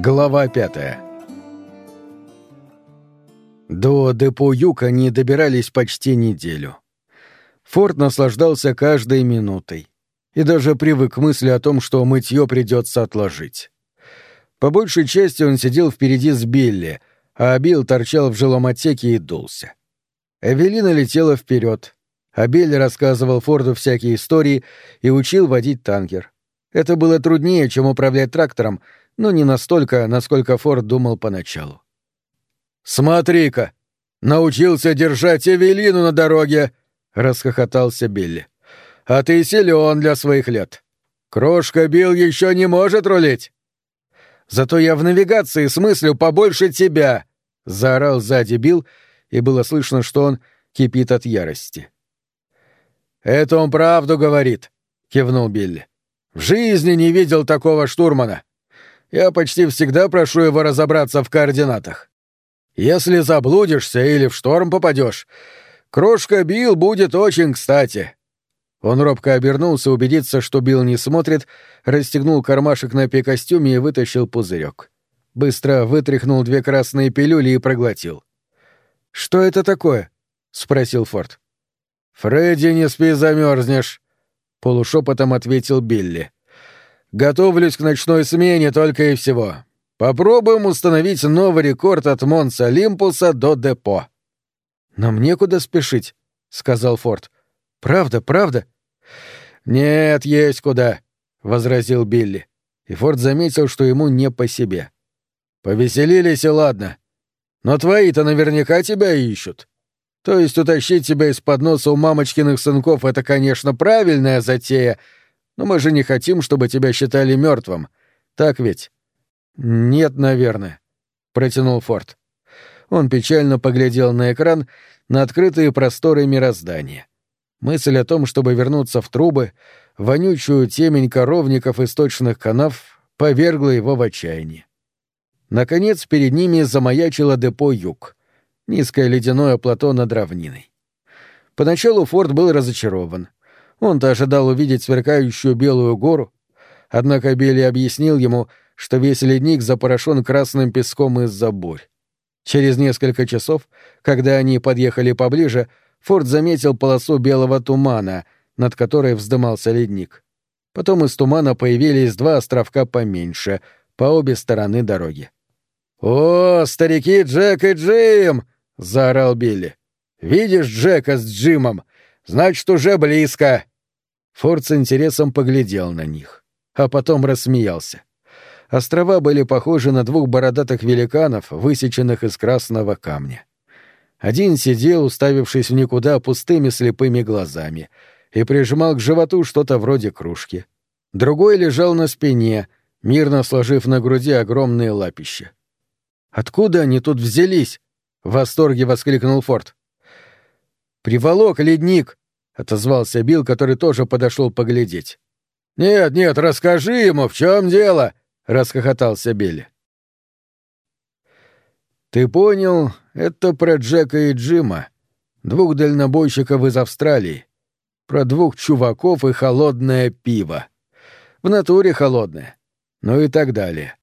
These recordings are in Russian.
Глава пятая До депо Юг они добирались почти неделю. Форд наслаждался каждой минутой и даже привык к мысли о том, что мытье придется отложить. По большей части он сидел впереди с Билли, а Билл торчал в жилом отсеке и дулся. Эвелина летела вперед, а Билли рассказывал Форду всякие истории и учил водить танкер. Это было труднее, чем управлять трактором, но не настолько, насколько Форд думал поначалу. «Смотри-ка! Научился держать Эвелину на дороге!» — расхохотался Билли. «А ты силен для своих лет. Крошка Билл еще не может рулить!» «Зато я в навигации смыслю побольше тебя!» — заорал сзади Билл, и было слышно, что он кипит от ярости. «Это он правду говорит», — кивнул Билли. «В жизни не видел такого штурмана. Я почти всегда прошу его разобраться в координатах. Если заблудишься или в шторм попадешь, крошка Билл будет очень кстати». Он робко обернулся, убедиться, что Билл не смотрит, расстегнул кармашек на пи-костюме и вытащил пузырек. Быстро вытряхнул две красные пилюли и проглотил. «Что это такое?» — спросил Форд. «Фредди, не спи, замерзнешь», — полушепотом ответил Билли. Готовлюсь к ночной смене только и всего. Попробуем установить новый рекорд от Монса Олимпуса до депо. Нам некуда спешить, сказал Форд. Правда, правда? Нет, есть куда, возразил Билли. И Форд заметил, что ему не по себе. Повеселились и ладно. Но твои-то наверняка тебя ищут. То есть утащить тебя из-под носа у мамочкиных сынков — это, конечно, правильная затея — но мы же не хотим, чтобы тебя считали мертвым. Так ведь? Нет, наверное, протянул Форд. Он печально поглядел на экран, на открытые просторы мироздания. Мысль о том, чтобы вернуться в трубы, вонючую темень коровников и сточных канав, повергла его в отчаяние. Наконец перед ними замаячило депо «Юг», низкое ледяное плато над равниной. Поначалу Форд был разочарован. Он-то ожидал увидеть сверкающую белую гору, однако Билли объяснил ему, что весь ледник запорошен красным песком из-за бурь. Через несколько часов, когда они подъехали поближе, Форд заметил полосу белого тумана, над которой вздымался ледник. Потом из тумана появились два островка поменьше, по обе стороны дороги. «О, старики Джек и Джим!» — заорал Билли. «Видишь Джека с Джимом? Значит, уже близко. Форд с интересом поглядел на них, а потом рассмеялся. Острова были похожи на двух бородатых великанов, высеченных из красного камня. Один сидел, уставившись в никуда пустыми слепыми глазами, и прижимал к животу что-то вроде кружки. Другой лежал на спине, мирно сложив на груди огромные лапища. «Откуда они тут взялись?» — в восторге воскликнул Форд. «Приволок ледник!» Отозвался Билл, который тоже подошел поглядеть. Нет, нет, расскажи ему, в чем дело, расхохотался Билли. Ты понял, это про Джека и Джима, двух дальнобойщиков из Австралии, про двух чуваков и холодное пиво. В натуре холодное. Ну и так далее.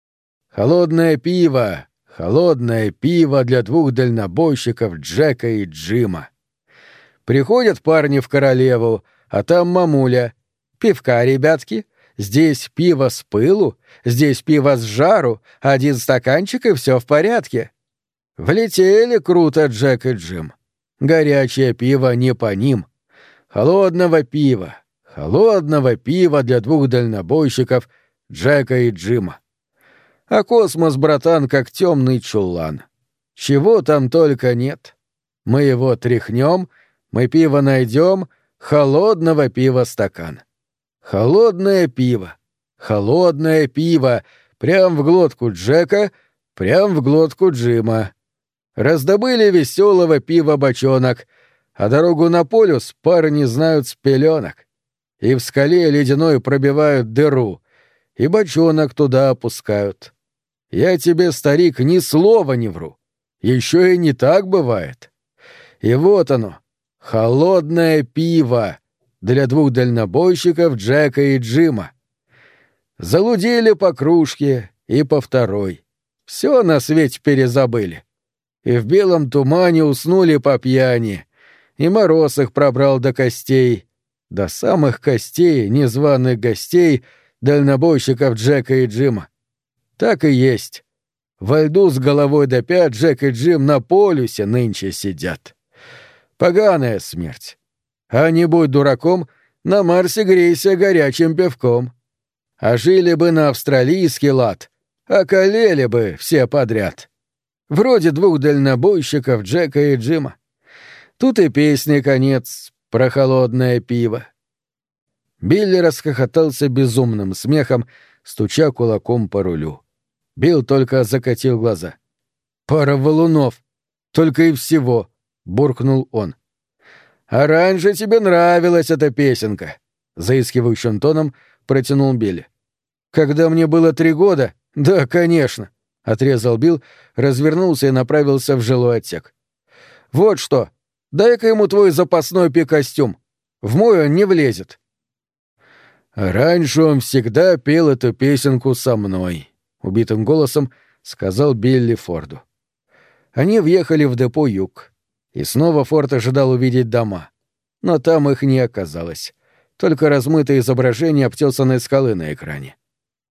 Холодное пиво, холодное пиво для двух дальнобойщиков Джека и Джима. Приходят парни в королеву, а там мамуля. Пивка, ребятки. Здесь пиво с пылу, здесь пиво с жару, один стаканчик и все в порядке. Влетели круто Джек и Джим. Горячее пиво не по ним. Холодного пива, холодного пива для двух дальнобойщиков Джека и Джима. А космос, братан, как темный чулан. Чего там только нет. Мы его тряхнем — мы пиво найдем, холодного пива стакан. Холодное пиво, холодное пиво, прям в глотку Джека, прям в глотку Джима. Раздобыли веселого пива бочонок, а дорогу на полюс парни знают с пеленок. И в скале ледяной пробивают дыру, и бочонок туда опускают. Я тебе, старик, ни слова не вру. Еще и не так бывает. И вот оно, Холодное пиво для двух дальнобойщиков Джека и Джима. Залудили по кружке и по второй. Все на свете перезабыли. И в белом тумане уснули по пьяни. И мороз их пробрал до костей. До самых костей незваных гостей, дальнобойщиков Джека и Джима. Так и есть. Во льду с головой до пят Джек и Джим на полюсе нынче сидят. Поганая смерть. А не будь дураком, на Марсе грейся горячим пивком. А жили бы на австралийский лад, околели бы все подряд. Вроде двух дальнобойщиков Джека и Джима. Тут и песни конец про холодное пиво. Билли расхохотался безумным смехом, стуча кулаком по рулю. Билл только закатил глаза. «Пара валунов. Только и всего», — буркнул он. «А раньше тебе нравилась эта песенка», — заискивающим тоном протянул Билли. «Когда мне было три года? Да, конечно», — отрезал Билл, развернулся и направился в жилой отсек. «Вот что, дай-ка ему твой запасной пи-костюм. В мой он не влезет». «Раньше он всегда пел эту песенку со мной», — убитым голосом сказал Билли Форду. Они въехали в депо «Юг». И снова Форд ожидал увидеть дома. Но там их не оказалось. Только размытое изображение обтесанной скалы на экране.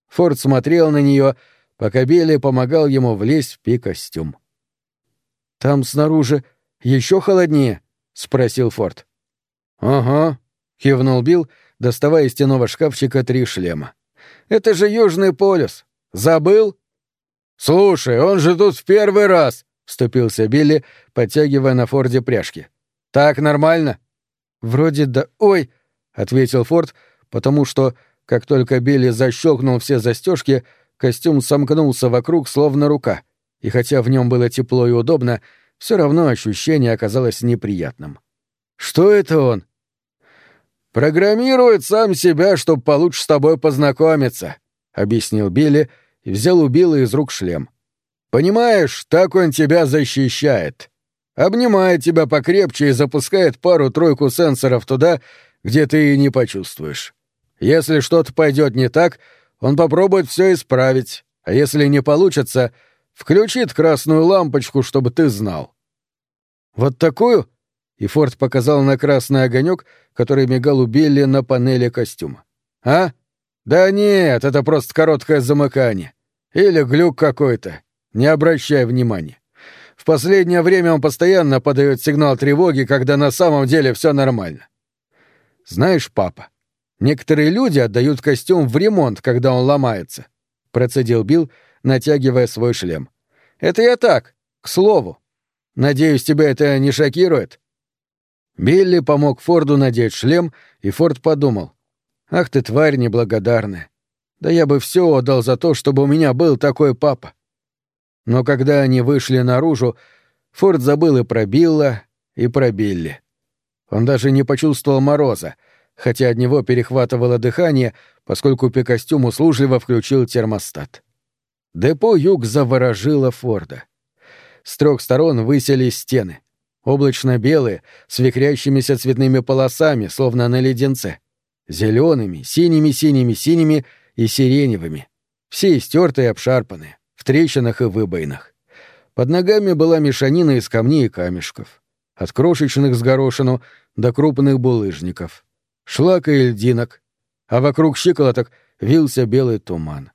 Форд смотрел на нее, пока Билли помогал ему влезть в пи-костюм. «Там снаружи еще холоднее?» — спросил Форд. «Ага», — кивнул Билл, доставая из стенового шкафчика три шлема. «Это же Южный полюс. Забыл?» «Слушай, он же тут в первый раз!» — вступился Билли, подтягивая на Форде пряжки. «Так нормально?» «Вроде да... Ой!» — ответил Форд, потому что, как только Билли защелкнул все застежки, костюм сомкнулся вокруг, словно рука, и хотя в нем было тепло и удобно, все равно ощущение оказалось неприятным. «Что это он?» «Программирует сам себя, чтобы получше с тобой познакомиться», — объяснил Билли и взял у Билла из рук шлем. Понимаешь, так он тебя защищает. Обнимает тебя покрепче и запускает пару-тройку сенсоров туда, где ты и не почувствуешь. Если что-то пойдет не так, он попробует все исправить, а если не получится, включит красную лампочку, чтобы ты знал. Вот такую? И Форд показал на красный огонек, который мигал у Билли на панели костюма. А? Да нет, это просто короткое замыкание. Или глюк какой-то. Не обращай внимания. В последнее время он постоянно подает сигнал тревоги, когда на самом деле все нормально. Знаешь, папа, некоторые люди отдают костюм в ремонт, когда он ломается, процедил Билл, натягивая свой шлем. Это я так, к слову. Надеюсь, тебя это не шокирует. Билли помог Форду надеть шлем, и Форд подумал: "Ах ты тварь неблагодарная. Да я бы все отдал за то, чтобы у меня был такой папа. Но когда они вышли наружу, Форд забыл и про Билла, и про Билли. Он даже не почувствовал мороза, хотя от него перехватывало дыхание, поскольку пикостюм услужливо включил термостат. Депо юг заворожило Форда. С трех сторон выселись стены. Облачно-белые, с вихрящимися цветными полосами, словно на леденце. Зелеными, синими, синими, синими и сиреневыми. Все истертые и обшарпанные в трещинах и выбоинах. Под ногами была мешанина из камней и камешков. От крошечных с горошину до крупных булыжников. Шлака и льдинок. А вокруг щиколоток вился белый туман.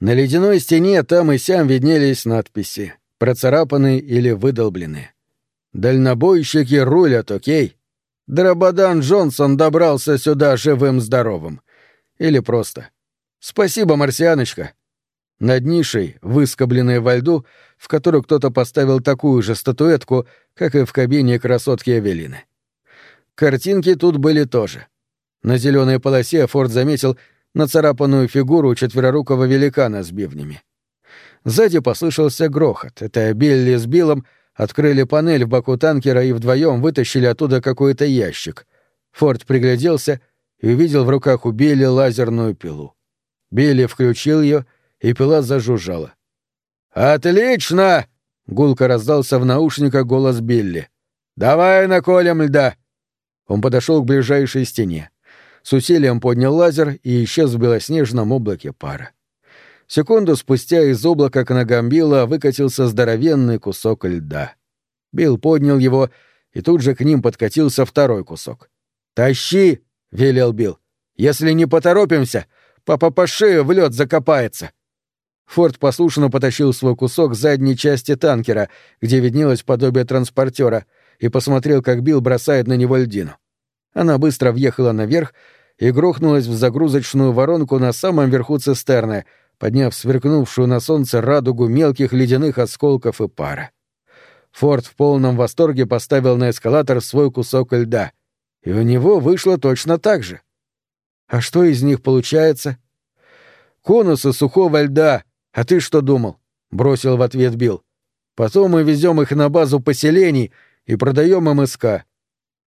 На ледяной стене там и сям виднелись надписи, процарапанные или выдолбленные. «Дальнобойщики рулят, окей?» Драбадан Джонсон добрался сюда живым-здоровым. Или просто «Спасибо, марсианочка, над нишей, выскобленной во льду, в которую кто-то поставил такую же статуэтку, как и в кабине красотки Эвелины. Картинки тут были тоже. На зеленой полосе Форд заметил нацарапанную фигуру четверорукого великана с бивнями. Сзади послышался грохот. Это Билли с Биллом открыли панель в боку танкера и вдвоем вытащили оттуда какой-то ящик. Форд пригляделся и увидел в руках у Билли лазерную пилу. Билли включил ее — и пила зажужжала. «Отлично!» — гулко раздался в наушниках голос Билли. «Давай наколем льда!» Он подошел к ближайшей стене. С усилием поднял лазер и исчез в белоснежном облаке пара. Секунду спустя из облака к ногам Билла выкатился здоровенный кусок льда. Билл поднял его, и тут же к ним подкатился второй кусок. «Тащи!» — велел Билл. «Если не поторопимся, папа по шею в лед закопается!» Форд послушно потащил свой кусок задней части танкера, где виднелось подобие транспортера, и посмотрел, как Билл бросает на него льдину. Она быстро въехала наверх и грохнулась в загрузочную воронку на самом верху цистерны, подняв сверкнувшую на солнце радугу мелких ледяных осколков и пара. Форд в полном восторге поставил на эскалатор свой кусок льда, и у него вышло точно так же. А что из них получается? Конусы сухого льда, а ты что думал? бросил в ответ Билл. Потом мы везем их на базу поселений и продаем МСК.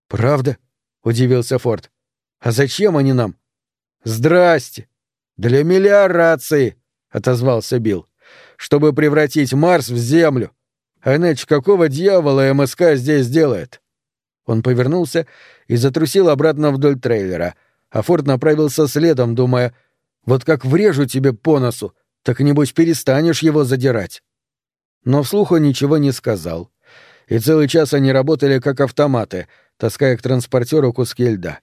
Правда? удивился Форд. А зачем они нам? Здрасте. Для мелиорации, отозвался Билл. Чтобы превратить Марс в Землю. А иначе какого дьявола МСК здесь делает? Он повернулся и затрусил обратно вдоль трейлера, а Форд направился следом, думая, вот как врежу тебе по носу, так небось перестанешь его задирать. Но вслух он ничего не сказал. И целый час они работали как автоматы, таская к транспортеру куски льда.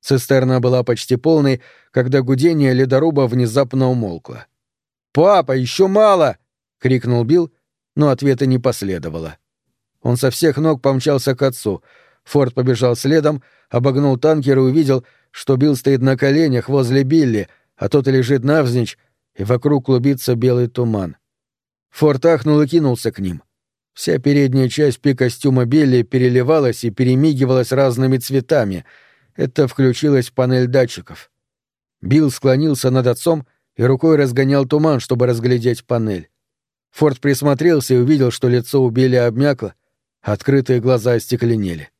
Цистерна была почти полной, когда гудение ледоруба внезапно умолкло. «Папа, еще мало!» — крикнул Билл, но ответа не последовало. Он со всех ног помчался к отцу. Форд побежал следом, обогнул танкер и увидел, что Билл стоит на коленях возле Билли, а тот лежит навзничь, и вокруг клубится белый туман. Форд ахнул и кинулся к ним. Вся передняя часть пи-костюма Билли переливалась и перемигивалась разными цветами. Это включилась панель датчиков. Билл склонился над отцом и рукой разгонял туман, чтобы разглядеть панель. Форд присмотрелся и увидел, что лицо у Билли обмякло, открытые глаза остекленели.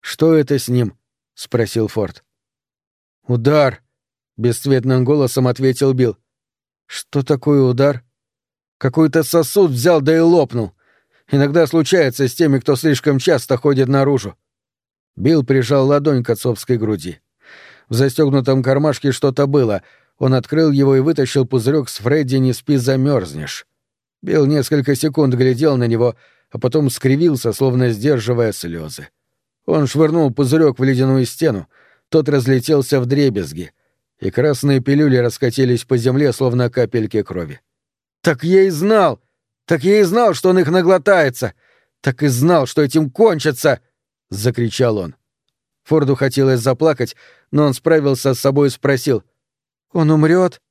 «Что это с ним?» — спросил Форд. «Удар!» — бесцветным голосом ответил Билл. «Что такое удар?» «Какой-то сосуд взял да и лопнул. Иногда случается с теми, кто слишком часто ходит наружу». Билл прижал ладонь к отцовской груди. В застегнутом кармашке что-то было. Он открыл его и вытащил пузырек с Фредди «Не спи, замерзнешь». Билл несколько секунд глядел на него, а потом скривился, словно сдерживая слезы. Он швырнул пузырек в ледяную стену, тот разлетелся в дребезги, и красные пилюли раскатились по земле, словно капельки крови. «Так я и знал! Так я и знал, что он их наглотается! Так и знал, что этим кончится!» — закричал он. Форду хотелось заплакать, но он справился с собой и спросил. «Он умрет?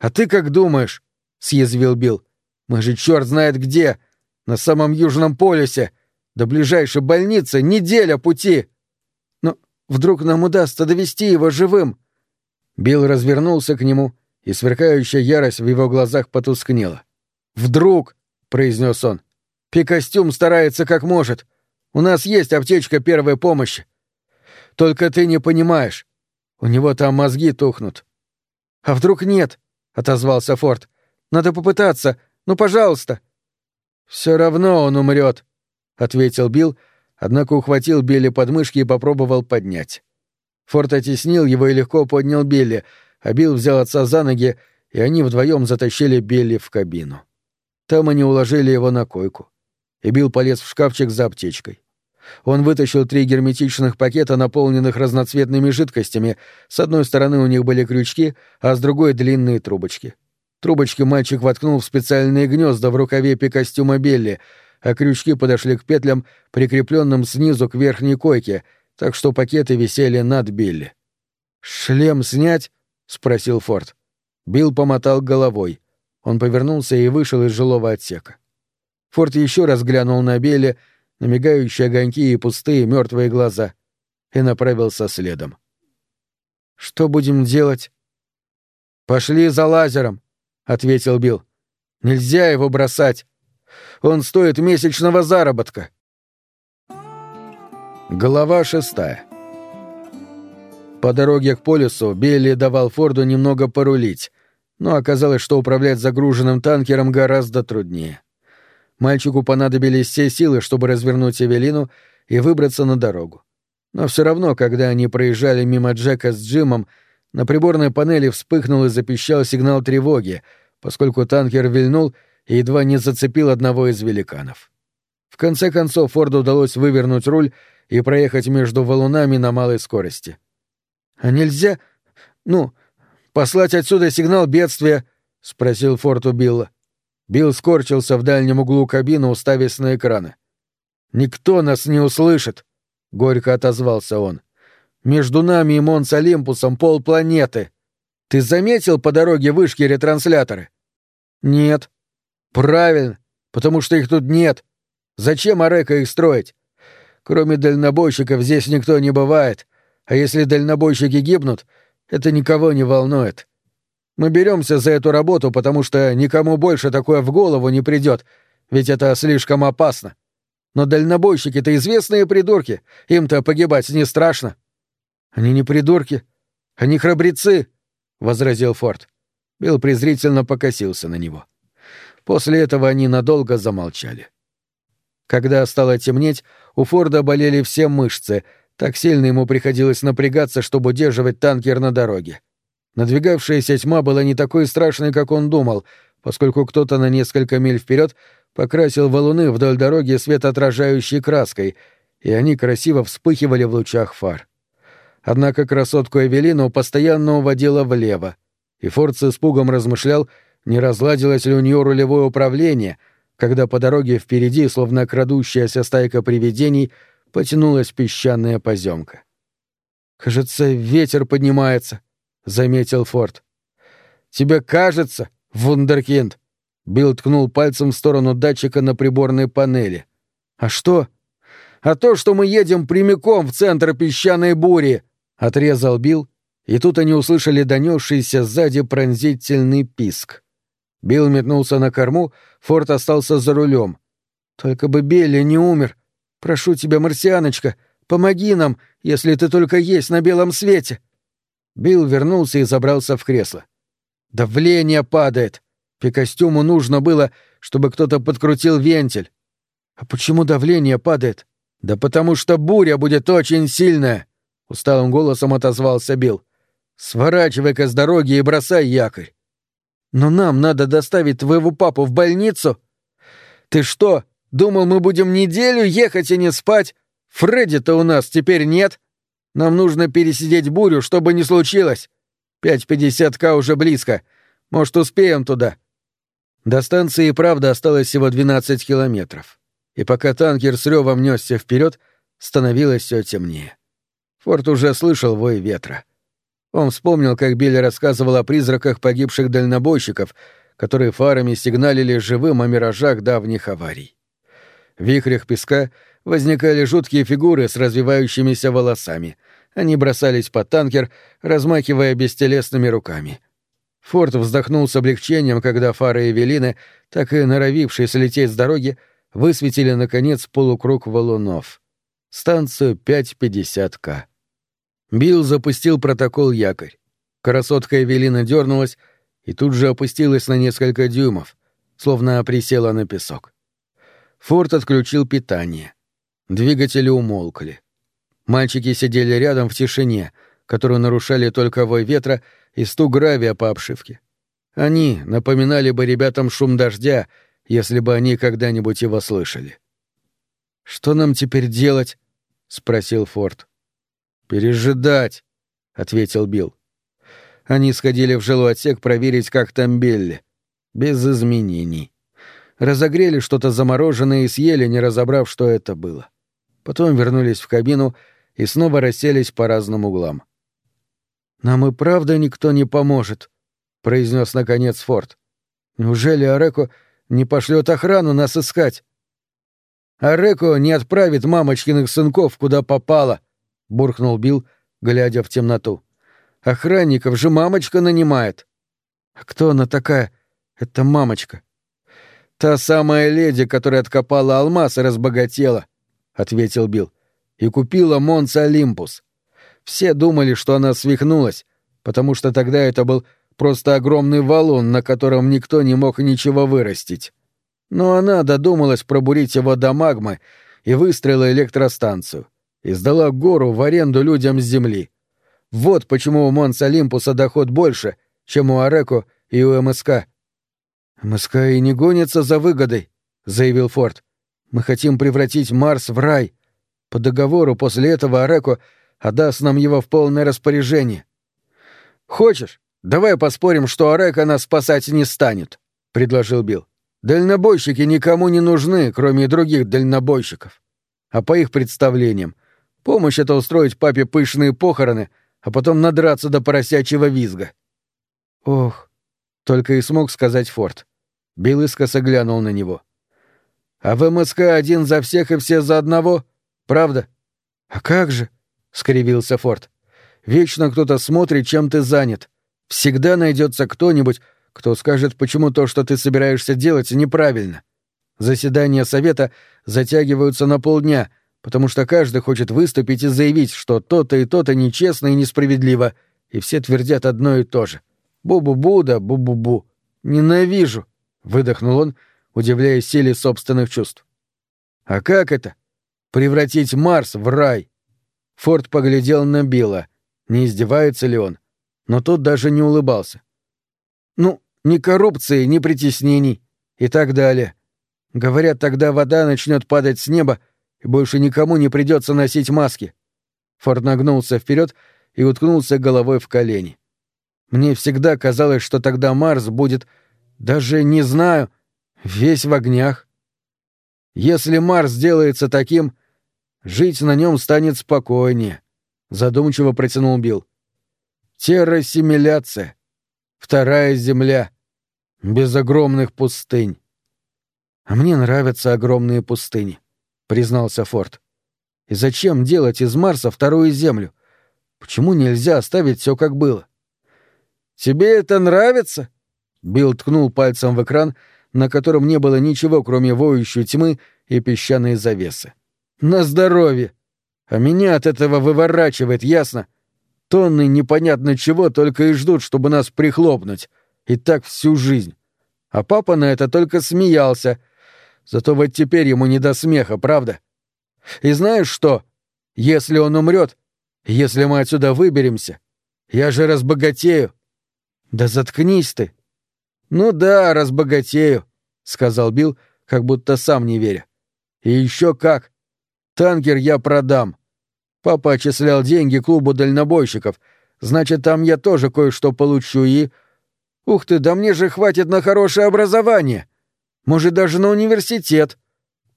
А ты как думаешь?» — съязвил Билл. Мы же черт знает где! На самом Южном полюсе! До ближайшей больницы неделя пути! Но вдруг нам удастся довести его живым!» Билл развернулся к нему, и сверкающая ярость в его глазах потускнела. «Вдруг!» — произнес он. «Пикостюм старается как может. У нас есть аптечка первой помощи. Только ты не понимаешь. У него там мозги тухнут». «А вдруг нет?» — отозвался Форд. «Надо попытаться. Ну, пожалуйста!» «Все равно он умрет», — ответил Билл, однако ухватил Билли под мышки и попробовал поднять. Форд оттеснил его и легко поднял Билли, а Билл взял отца за ноги, и они вдвоем затащили Билли в кабину. Там они уложили его на койку. И Билл полез в шкафчик за аптечкой. Он вытащил три герметичных пакета, наполненных разноцветными жидкостями. С одной стороны у них были крючки, а с другой — длинные трубочки. Трубочки мальчик воткнул в специальные гнезда в рукаве костюма Белли, а крючки подошли к петлям, прикрепленным снизу к верхней койке, так что пакеты висели над Билли. «Шлем снять?» — спросил Форд. Билл помотал головой. Он повернулся и вышел из жилого отсека. Форд еще раз глянул на Билли, на мигающие огоньки и пустые мертвые глаза, и направился следом. «Что будем делать?» «Пошли за лазером», — ответил Билл. «Нельзя его бросать. Он стоит месячного заработка». Глава шестая. По дороге к полюсу Билли давал Форду немного порулить, но оказалось, что управлять загруженным танкером гораздо труднее. Мальчику понадобились все силы, чтобы развернуть Эвелину и выбраться на дорогу. Но все равно, когда они проезжали мимо Джека с Джимом, на приборной панели вспыхнул и запищал сигнал тревоги, поскольку танкер вильнул и едва не зацепил одного из великанов. В конце концов Форду удалось вывернуть руль и проехать между валунами на малой скорости. «А нельзя, ну, послать отсюда сигнал бедствия?» — спросил Форд у Билла. Билл скорчился в дальнем углу кабины, уставясь на экраны. «Никто нас не услышит», — горько отозвался он. «Между нами и Монс Олимпусом полпланеты. Ты заметил по дороге вышки ретрансляторы?» «Нет». «Правильно, потому что их тут нет. Зачем Арека их строить? Кроме дальнобойщиков здесь никто не бывает, а если дальнобойщики гибнут, это никого не волнует. Мы беремся за эту работу, потому что никому больше такое в голову не придет, ведь это слишком опасно. Но дальнобойщики-то известные придурки, им-то погибать не страшно. Они не придурки, они храбрецы, — возразил Форд. Билл презрительно покосился на него. После этого они надолго замолчали. Когда стало темнеть, у Форда болели все мышцы, так сильно ему приходилось напрягаться, чтобы удерживать танкер на дороге. Надвигавшаяся тьма была не такой страшной, как он думал, поскольку кто-то на несколько миль вперед покрасил валуны вдоль дороги светоотражающей краской, и они красиво вспыхивали в лучах фар. Однако красотку Эвелину постоянно уводила влево, и Форд с испугом размышлял, не разладилось ли у нее рулевое управление, когда по дороге впереди, словно крадущаяся стайка привидений, потянулась песчаная поземка. «Кажется, ветер поднимается», — заметил Форд. «Тебе кажется, вундеркинд?» Билл ткнул пальцем в сторону датчика на приборной панели. «А что?» «А то, что мы едем прямиком в центр песчаной бури!» — отрезал Билл, и тут они услышали донесшийся сзади пронзительный писк. Билл метнулся на корму, Форд остался за рулем. «Только бы Белли не умер. Прошу тебя, марсианочка, помоги нам, если ты только есть на белом свете!» Билл вернулся и забрался в кресло. «Давление падает. Пикостюму нужно было, чтобы кто-то подкрутил вентиль». «А почему давление падает?» «Да потому что буря будет очень сильная!» — усталым голосом отозвался Билл. «Сворачивай-ка с дороги и бросай якорь». «Но нам надо доставить твоего папу в больницу». «Ты что, думал, мы будем неделю ехать и не спать? Фредди-то у нас теперь нет. Нам нужно пересидеть бурю, чтобы не случилось. 5.50К уже близко. Может, успеем туда?» До станции, правда, осталось всего 12 километров. И пока танкер с ревом несся вперед, становилось все темнее. Форд уже слышал вой ветра. Он вспомнил, как Билли рассказывал о призраках погибших дальнобойщиков, которые фарами сигналили живым о миражах давних аварий. В вихрях песка возникали жуткие фигуры с развивающимися волосами, они бросались под танкер, размахивая бестелесными руками. Форд вздохнул с облегчением, когда фары Эвелины, так и норовившие слететь с дороги, высветили, наконец, полукруг валунов. Станцию 550К. Билл запустил протокол якорь. Красотка Эвелина дернулась и тут же опустилась на несколько дюймов, словно присела на песок. Форд отключил питание. Двигатели умолкли. Мальчики сидели рядом в тишине, которую нарушали только вой ветра и стук гравия по обшивке. Они напоминали бы ребятам шум дождя, если бы они когда-нибудь его слышали. «Что нам теперь делать?» — спросил Форд. «Пережидать», — ответил Билл. Они сходили в жилой отсек проверить, как там Белли. Без изменений. Разогрели что-то замороженное и съели, не разобрав, что это было. Потом вернулись в кабину и снова расселись по разным углам. «Нам и правда никто не поможет», — произнес наконец Форд. «Неужели Ареко не пошлет охрану нас искать?» «Ареко не отправит мамочкиных сынков, куда попало», — буркнул Билл, глядя в темноту. «Охранников же мамочка нанимает». «А кто она такая? Это мамочка». «Та самая леди, которая откопала алмаз и разбогатела», — ответил Билл и купила Монца Олимпус. Все думали, что она свихнулась, потому что тогда это был просто огромный валун, на котором никто не мог ничего вырастить. Но она додумалась пробурить его до магмы и выстроила электростанцию, и сдала гору в аренду людям с земли. Вот почему у Монс Олимпуса доход больше, чем у Ареко и у МСК. «МСК и не гонится за выгодой», — заявил Форд. «Мы хотим превратить Марс в рай. По договору после этого Ареко отдаст нам его в полное распоряжение». «Хочешь, давай поспорим, что Арека нас спасать не станет», — предложил Билл. «Дальнобойщики никому не нужны, кроме других дальнобойщиков. А по их представлениям, помощь — это устроить папе пышные похороны, а потом надраться до поросячьего визга». «Ох», — только и смог сказать Форд. Билл искоса глянул на него. «А в МСК один за всех и все за одного? Правда?» «А как же?» — скривился Форд. «Вечно кто-то смотрит, чем ты занят. Всегда найдется кто-нибудь, кто скажет, почему то, что ты собираешься делать, неправильно. Заседания совета затягиваются на полдня, потому что каждый хочет выступить и заявить, что то-то и то-то нечестно и несправедливо, и все твердят одно и то же. Бу-бу-бу да бу-бу-бу. Ненавижу выдохнул он, удивляясь силе собственных чувств. А как это? Превратить Марс в рай? Форд поглядел на Билла, не издевается ли он, но тот даже не улыбался. Ну, ни коррупции, ни притеснений и так далее. Говорят, тогда вода начнет падать с неба, больше никому не придется носить маски. Форд нагнулся вперед и уткнулся головой в колени. Мне всегда казалось, что тогда Марс будет даже не знаю. Весь в огнях. Если Марс сделается таким, жить на нем станет спокойнее, задумчиво протянул Билл. Террасимиляция. Вторая земля. Без огромных пустынь. А мне нравятся огромные пустыни, признался Форд. И зачем делать из Марса вторую землю? Почему нельзя оставить все как было? Тебе это нравится? Билл ткнул пальцем в экран, на котором не было ничего, кроме воющей тьмы и песчаной завесы. «На здоровье! А меня от этого выворачивает, ясно? Тонны непонятно чего только и ждут, чтобы нас прихлопнуть. И так всю жизнь. А папа на это только смеялся. Зато вот теперь ему не до смеха, правда? И знаешь что? Если он умрет, если мы отсюда выберемся, я же разбогатею. Да заткнись ты, «Ну да, разбогатею», — сказал Билл, как будто сам не веря. «И еще как. Танкер я продам. Папа отчислял деньги клубу дальнобойщиков, значит, там я тоже кое-что получу и... Ух ты, да мне же хватит на хорошее образование. Может, даже на университет.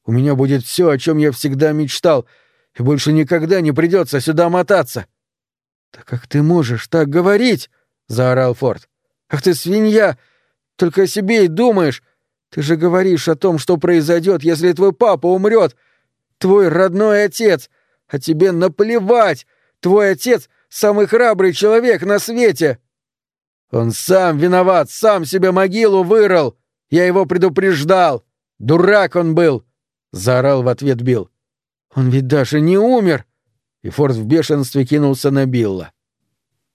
У меня будет все, о чем я всегда мечтал, и больше никогда не придется сюда мотаться». «Да как ты можешь так говорить?» — заорал Форд. «Ах ты свинья! Только о себе и думаешь. Ты же говоришь о том, что произойдет, если твой папа умрет. Твой родной отец. А тебе наплевать. Твой отец — самый храбрый человек на свете. Он сам виноват, сам себе могилу вырыл. Я его предупреждал. Дурак он был. Заорал в ответ Билл. Он ведь даже не умер. И Форд в бешенстве кинулся на Билла.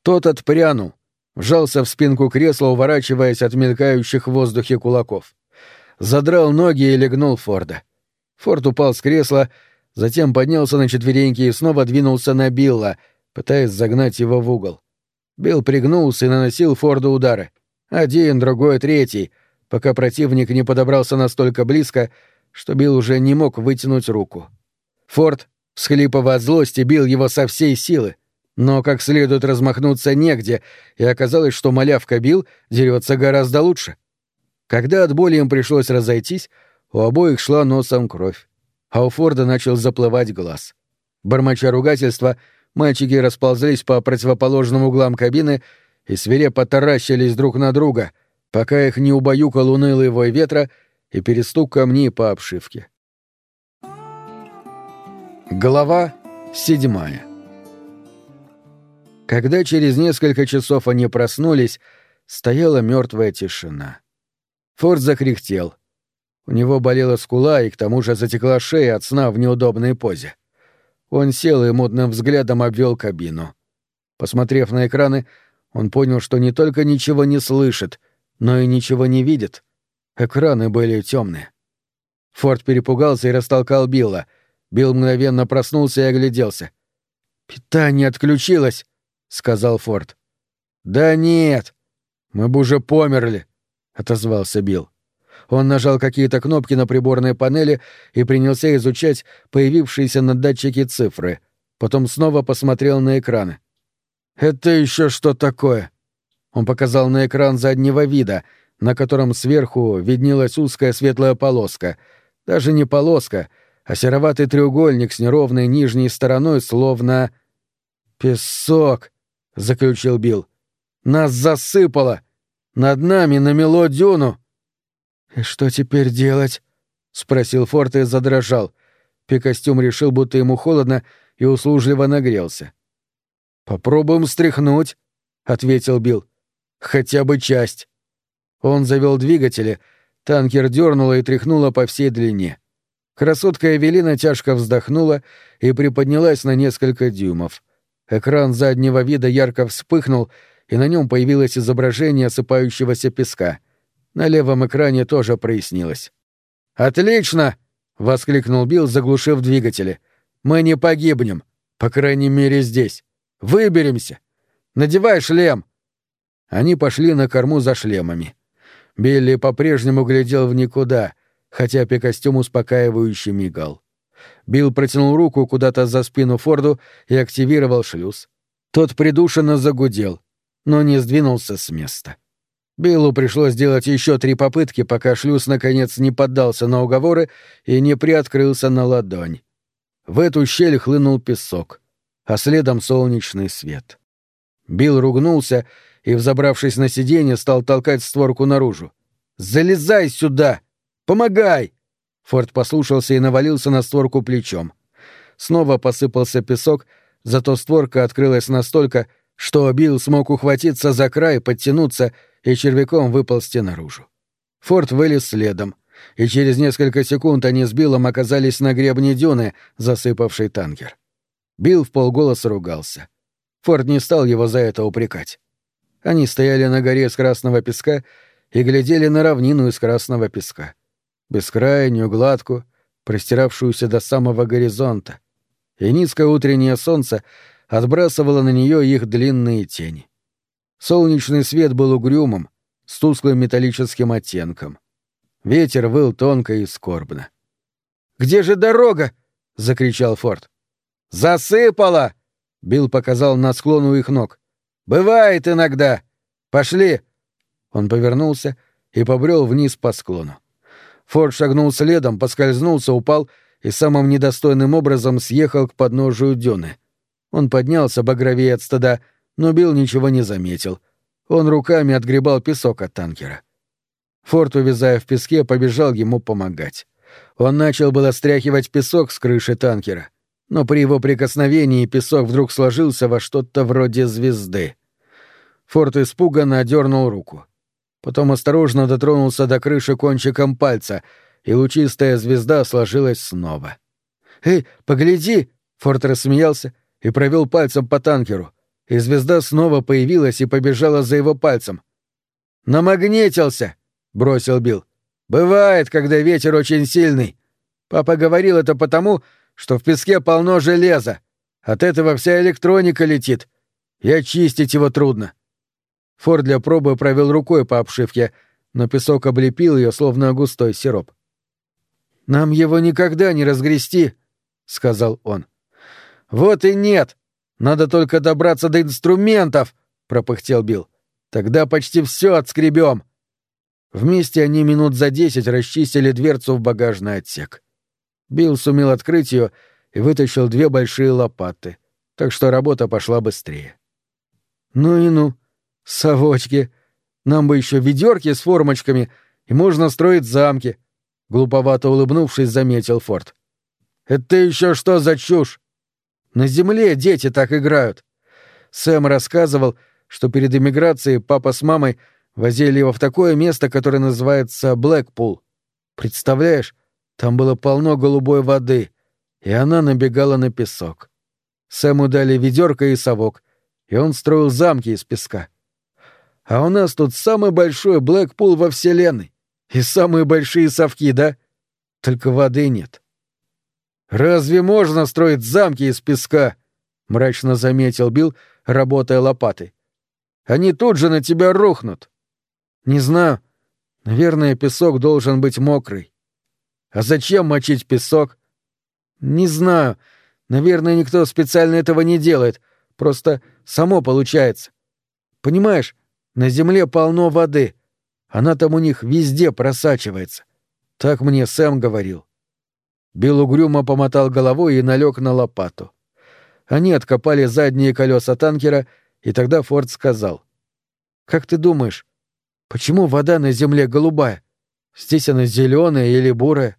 Тот отпрянул вжался в спинку кресла, уворачиваясь от мелькающих в воздухе кулаков. Задрал ноги и легнул Форда. Форд упал с кресла, затем поднялся на четвереньки и снова двинулся на Билла, пытаясь загнать его в угол. Билл пригнулся и наносил Форду удары. Один, другой, третий, пока противник не подобрался настолько близко, что Билл уже не мог вытянуть руку. Форд, всхлипывая от злости, бил его со всей силы, но как следует размахнуться негде, и оказалось, что малявка Билл дерется гораздо лучше. Когда от боли им пришлось разойтись, у обоих шла носом кровь, а у Форда начал заплывать глаз. Бормоча ругательства, мальчики расползлись по противоположным углам кабины и свирепо таращились друг на друга, пока их не убаюкал унылый вой ветра и перестук камней по обшивке. Глава седьмая когда через несколько часов они проснулись, стояла мертвая тишина. Форд закряхтел. У него болела скула и к тому же затекла шея от сна в неудобной позе. Он сел и мутным взглядом обвел кабину. Посмотрев на экраны, он понял, что не только ничего не слышит, но и ничего не видит. Экраны были темные. Форд перепугался и растолкал Билла. Билл мгновенно проснулся и огляделся. «Питание отключилось!» сказал Форд. Да нет, мы бы уже померли, отозвался Билл. Он нажал какие-то кнопки на приборной панели и принялся изучать появившиеся на датчике цифры. Потом снова посмотрел на экраны. «Это еще что такое?» Он показал на экран заднего вида, на котором сверху виднелась узкая светлая полоска. Даже не полоска, а сероватый треугольник с неровной нижней стороной, словно... «Песок!» — заключил Билл. «Нас засыпало! Над нами намело дюну!» «И что теперь делать?» — спросил Форд и задрожал. Пикостюм решил, будто ему холодно, и услужливо нагрелся. «Попробуем стряхнуть», — ответил Билл. «Хотя бы часть». Он завел двигатели, танкер дернуло и тряхнуло по всей длине. Красотка Эвелина тяжко вздохнула и приподнялась на несколько дюймов. Экран заднего вида ярко вспыхнул, и на нем появилось изображение осыпающегося песка. На левом экране тоже прояснилось. «Отлично!» — воскликнул Билл, заглушив двигатели. «Мы не погибнем. По крайней мере, здесь. Выберемся. Надевай шлем!» Они пошли на корму за шлемами. Билли по-прежнему глядел в никуда, хотя костюм успокаивающе мигал. Билл протянул руку куда-то за спину Форду и активировал шлюз. Тот придушенно загудел, но не сдвинулся с места. Биллу пришлось сделать еще три попытки, пока шлюз наконец не поддался на уговоры и не приоткрылся на ладонь. В эту щель хлынул песок, а следом солнечный свет. Билл ругнулся и, взобравшись на сиденье, стал толкать створку наружу. «Залезай сюда! Помогай!» Форд послушался и навалился на створку плечом. Снова посыпался песок, зато створка открылась настолько, что Билл смог ухватиться за край, подтянуться и червяком выползти наружу. Форд вылез следом, и через несколько секунд они с Биллом оказались на гребне дюны, засыпавшей танкер. Билл в полголоса ругался. Форд не стал его за это упрекать. Они стояли на горе с красного песка и глядели на равнину из красного песка. Бескрайнюю, гладкую, простиравшуюся до самого горизонта. И низкое утреннее солнце отбрасывало на нее их длинные тени. Солнечный свет был угрюмым, с тусклым металлическим оттенком. Ветер выл тонко и скорбно. «Где же дорога?» — закричал Форд. «Засыпало!» — Билл показал на склон у их ног. Бывает иногда. Пошли. Он повернулся и побрел вниз по склону. Форд шагнул следом, поскользнулся, упал и самым недостойным образом съехал к подножию дюны. Он поднялся багровее от стыда, но Билл ничего не заметил. Он руками отгребал песок от танкера. Форд, увязая в песке, побежал ему помогать. Он начал было стряхивать песок с крыши танкера но при его прикосновении песок вдруг сложился во что-то вроде звезды. Форд испуганно одернул руку. Потом осторожно дотронулся до крыши кончиком пальца, и лучистая звезда сложилась снова. «Эй, погляди!» — Форд рассмеялся и провел пальцем по танкеру, и звезда снова появилась и побежала за его пальцем. «Намагнетился!» — бросил Билл. «Бывает, когда ветер очень сильный. Папа говорил это потому, что в песке полно железа. От этого вся электроника летит. И очистить его трудно. Форд для пробы провел рукой по обшивке, но песок облепил ее, словно густой сироп. «Нам его никогда не разгрести», — сказал он. «Вот и нет. Надо только добраться до инструментов», — пропыхтел Билл. «Тогда почти все отскребем». Вместе они минут за десять расчистили дверцу в багажный отсек. Билл сумел открыть ее и вытащил две большие лопаты, так что работа пошла быстрее. «Ну и ну, совочки, нам бы еще ведерки с формочками, и можно строить замки», — глуповато улыбнувшись, заметил Форд. «Это еще что за чушь? На земле дети так играют». Сэм рассказывал, что перед эмиграцией папа с мамой возили его в такое место, которое называется Блэкпул. Представляешь, там было полно голубой воды, и она набегала на песок. Сэму дали ведерко и совок, и он строил замки из песка. А у нас тут самый большой Блэкпул во Вселенной. И самые большие совки, да? Только воды нет. «Разве можно строить замки из песка?» — мрачно заметил Билл, работая лопатой. «Они тут же на тебя рухнут». «Не знаю, Наверное, песок должен быть мокрый. А зачем мочить песок? Не знаю. Наверное, никто специально этого не делает. Просто само получается. Понимаешь, на земле полно воды. Она там у них везде просачивается. Так мне Сэм говорил. Билл угрюмо помотал головой и налег на лопату. Они откопали задние колеса танкера, и тогда Форд сказал. «Как ты думаешь, почему вода на земле голубая? Здесь она зеленая или бурая?»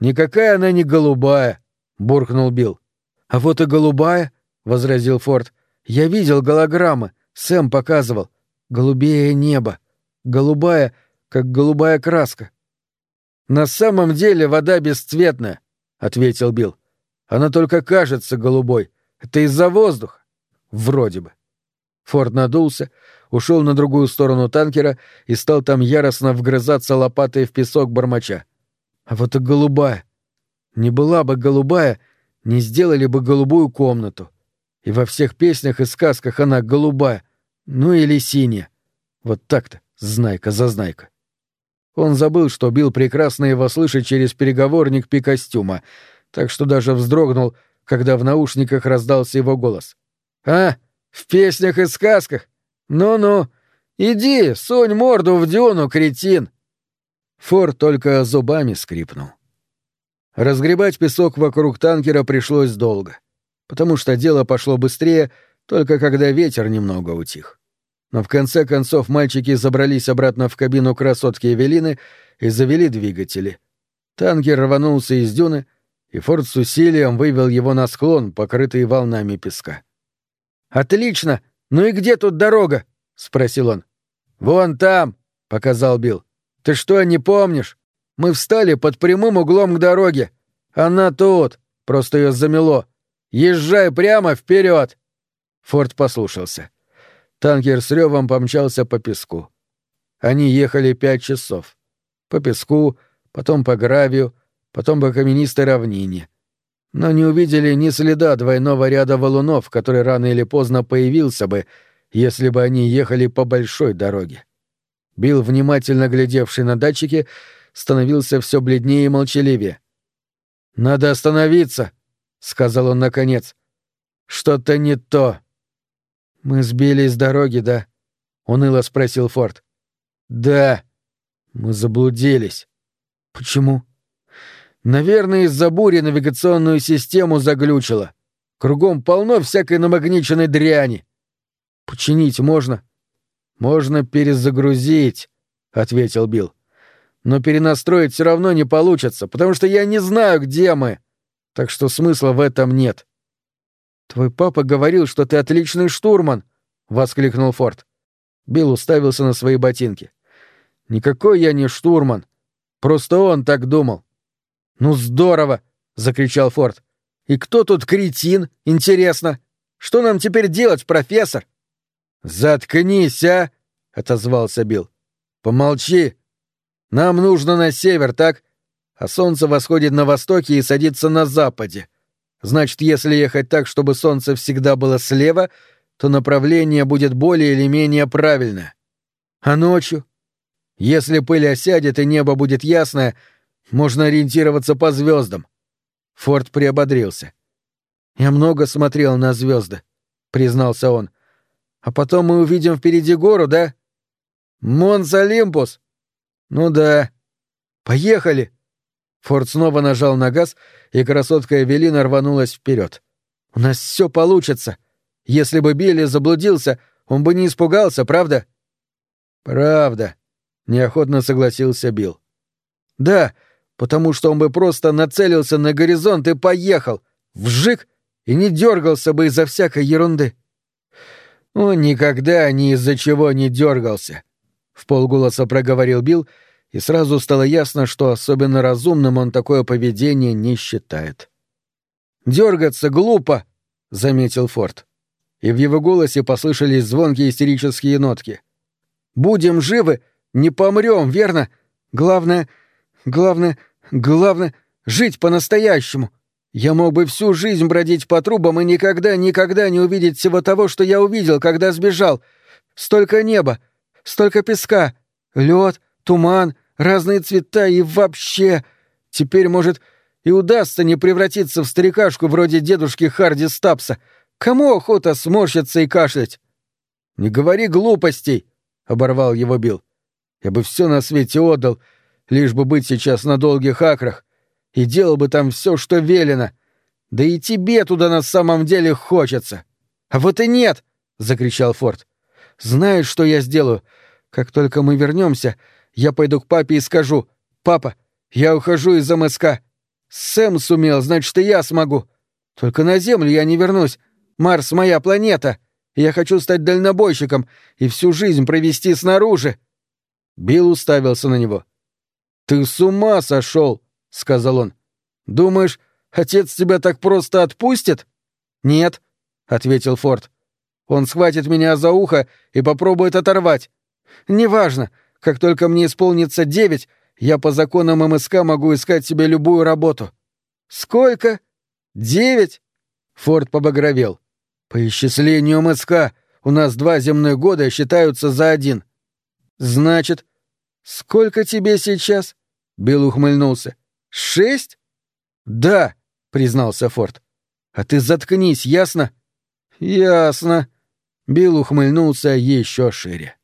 «Никакая она не голубая», — буркнул Билл. «А вот и голубая», — возразил Форд. «Я видел голограммы, Сэм показывал. Голубее небо. Голубая, как голубая краска». «На самом деле вода бесцветная», — ответил Билл. «Она только кажется голубой. Это из-за воздуха. Вроде бы». Форд надулся, ушел на другую сторону танкера и стал там яростно вгрызаться лопатой в песок бормоча. «А вот и голубая. Не была бы голубая, не сделали бы голубую комнату. И во всех песнях и сказках она голубая, ну или синяя. Вот так-то, знайка за знайка». Он забыл, что Билл прекрасно его слышит через переговорник пи-костюма, так что даже вздрогнул, когда в наушниках раздался его голос. «А, в песнях и сказках? Ну-ну, иди, сунь морду в дюну, кретин!» Фор только зубами скрипнул. Разгребать песок вокруг танкера пришлось долго, потому что дело пошло быстрее, только когда ветер немного утих. Но в конце концов мальчики забрались обратно в кабину красотки Эвелины и завели двигатели. Танкер рванулся из дюны, и Форд с усилием вывел его на склон, покрытый волнами песка. «Отлично! Ну и где тут дорога?» — спросил он. «Вон там!» — показал Билл. «Ты что, не помнишь? Мы встали под прямым углом к дороге. Она тут, просто ее замело. Езжай прямо вперед!» Форд послушался. Танкер с ревом помчался по песку. Они ехали пять часов. По песку, потом по гравию, потом по каменистой равнине. Но не увидели ни следа двойного ряда валунов, который рано или поздно появился бы, если бы они ехали по большой дороге. Билл, внимательно глядевший на датчики, становился все бледнее и молчаливее. «Надо остановиться», — сказал он наконец. «Что-то не то». «Мы сбились с дороги, да?» — уныло спросил Форд. «Да. Мы заблудились». «Почему?» «Наверное, из-за бури навигационную систему заглючило. Кругом полно всякой намагниченной дряни. Починить можно?» «Можно перезагрузить», — ответил Билл. «Но перенастроить все равно не получится, потому что я не знаю, где мы. Так что смысла в этом нет». «Твой папа говорил, что ты отличный штурман!» — воскликнул Форд. Билл уставился на свои ботинки. «Никакой я не штурман. Просто он так думал». «Ну здорово!» — закричал Форд. «И кто тут кретин, интересно? Что нам теперь делать, профессор?» «Заткнись, а!» — отозвался Билл. «Помолчи. Нам нужно на север, так? А солнце восходит на востоке и садится на западе. Значит, если ехать так, чтобы солнце всегда было слева, то направление будет более или менее правильное. А ночью? Если пыль осядет и небо будет ясное, можно ориентироваться по звездам. Форд приободрился. «Я много смотрел на звезды», — признался он. «А потом мы увидим впереди гору, да?» «Монс Олимпус!» «Ну да. Поехали!» Форд снова нажал на газ, и красотка Эвелина рванулась вперед. «У нас все получится. Если бы Билли заблудился, он бы не испугался, правда?» «Правда», — неохотно согласился Билл. «Да, потому что он бы просто нацелился на горизонт и поехал, вжик, и не дергался бы из-за всякой ерунды». «Он никогда ни из-за чего не дергался», — в полголоса проговорил Билл, — и сразу стало ясно, что особенно разумным он такое поведение не считает. «Дергаться глупо», — заметил Форд. И в его голосе послышались звонкие истерические нотки. «Будем живы, не помрем, верно? Главное, главное, главное — жить по-настоящему. Я мог бы всю жизнь бродить по трубам и никогда, никогда не увидеть всего того, что я увидел, когда сбежал. Столько неба, столько песка, лед, туман, разные цвета и вообще... Теперь, может, и удастся не превратиться в старикашку вроде дедушки Харди Стапса. Кому охота сморщиться и кашлять? — Не говори глупостей, — оборвал его Билл. — Я бы все на свете отдал, лишь бы быть сейчас на долгих акрах, и делал бы там все, что велено. Да и тебе туда на самом деле хочется. — А вот и нет, — закричал Форд. — Знаешь, что я сделаю? Как только мы вернемся, я пойду к папе и скажу, «Папа, я ухожу из МСК. Сэм сумел, значит, и я смогу. Только на Землю я не вернусь. Марс — моя планета. я хочу стать дальнобойщиком и всю жизнь провести снаружи. Билл уставился на него. «Ты с ума сошел!» — сказал он. «Думаешь, отец тебя так просто отпустит?» «Нет», — ответил Форд. «Он схватит меня за ухо и попробует оторвать. Неважно, как только мне исполнится девять, я по законам МСК могу искать себе любую работу. Сколько? Девять? Форд побагровел. По исчислению МСК у нас два земных года считаются за один. Значит, сколько тебе сейчас? Билл ухмыльнулся. Шесть? Да, признался Форд. А ты заткнись, ясно? Ясно. Билл ухмыльнулся еще шире.